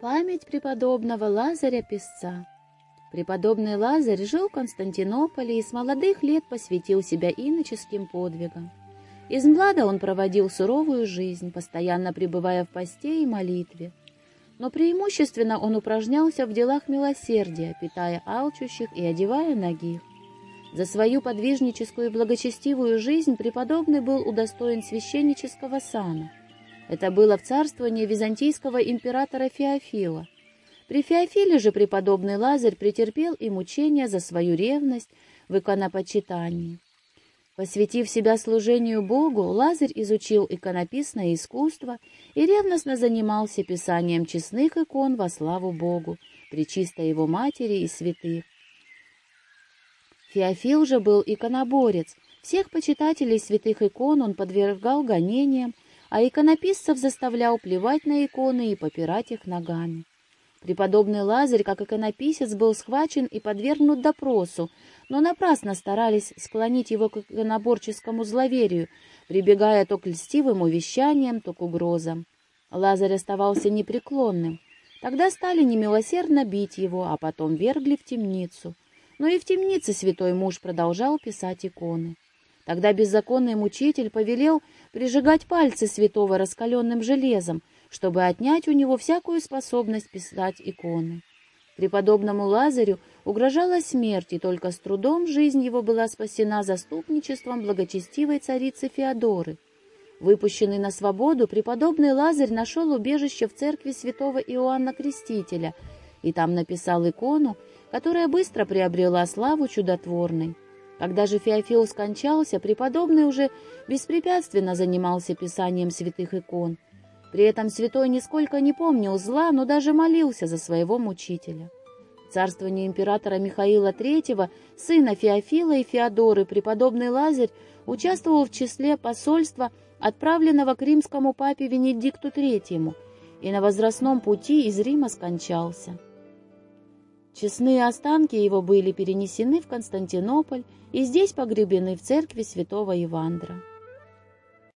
Память преподобного Лазаря Песца. Преподобный Лазарь жил в Константинополе и с молодых лет посвятил себя иноческим подвигам. Из млада он проводил суровую жизнь, постоянно пребывая в посте и молитве. Но преимущественно он упражнялся в делах милосердия, питая алчущих и одевая ногих. За свою подвижническую и благочестивую жизнь преподобный был удостоен священнического сана – это было в царствовании византийского императора Феофила. При Феофиле же преподобный Лазарь претерпел и мучения за свою ревность в иконопочитании. Посвятив себя служению Богу, Лазарь изучил иконописное искусство и ревностно занимался писанием честных икон во славу Богу, причистой его матери и святых. Феофил же был иконоборец. Всех почитателей святых икон он подвергал гонениям а иконописцев заставлял плевать на иконы и попирать их ногами. Преподобный Лазарь, как иконописец, был схвачен и подвергнут допросу, но напрасно старались склонить его к иконоборческому зловерию, прибегая то к льстивым увещаниям, то к угрозам. Лазарь оставался непреклонным. Тогда стали немилосердно бить его, а потом вергли в темницу. Но и в темнице святой муж продолжал писать иконы. Тогда беззаконный мучитель повелел прижигать пальцы святого раскаленным железом, чтобы отнять у него всякую способность писать иконы. Преподобному Лазарю угрожала смерть, и только с трудом жизнь его была спасена заступничеством благочестивой царицы Феодоры. Выпущенный на свободу, преподобный Лазарь нашел убежище в церкви святого Иоанна Крестителя и там написал икону, которая быстро приобрела славу чудотворной. Когда же Феофил скончался, преподобный уже беспрепятственно занимался писанием святых икон. При этом святой нисколько не помнил зла, но даже молился за своего мучителя. Царствование императора Михаила III, сына Феофила и Феодоры, преподобный Лазарь участвовал в числе посольства, отправленного к римскому папе Венедикту III, и на возрастном пути из Рима скончался. Честные останки его были перенесены в Константинополь и здесь погребены в церкви святого Ивандра.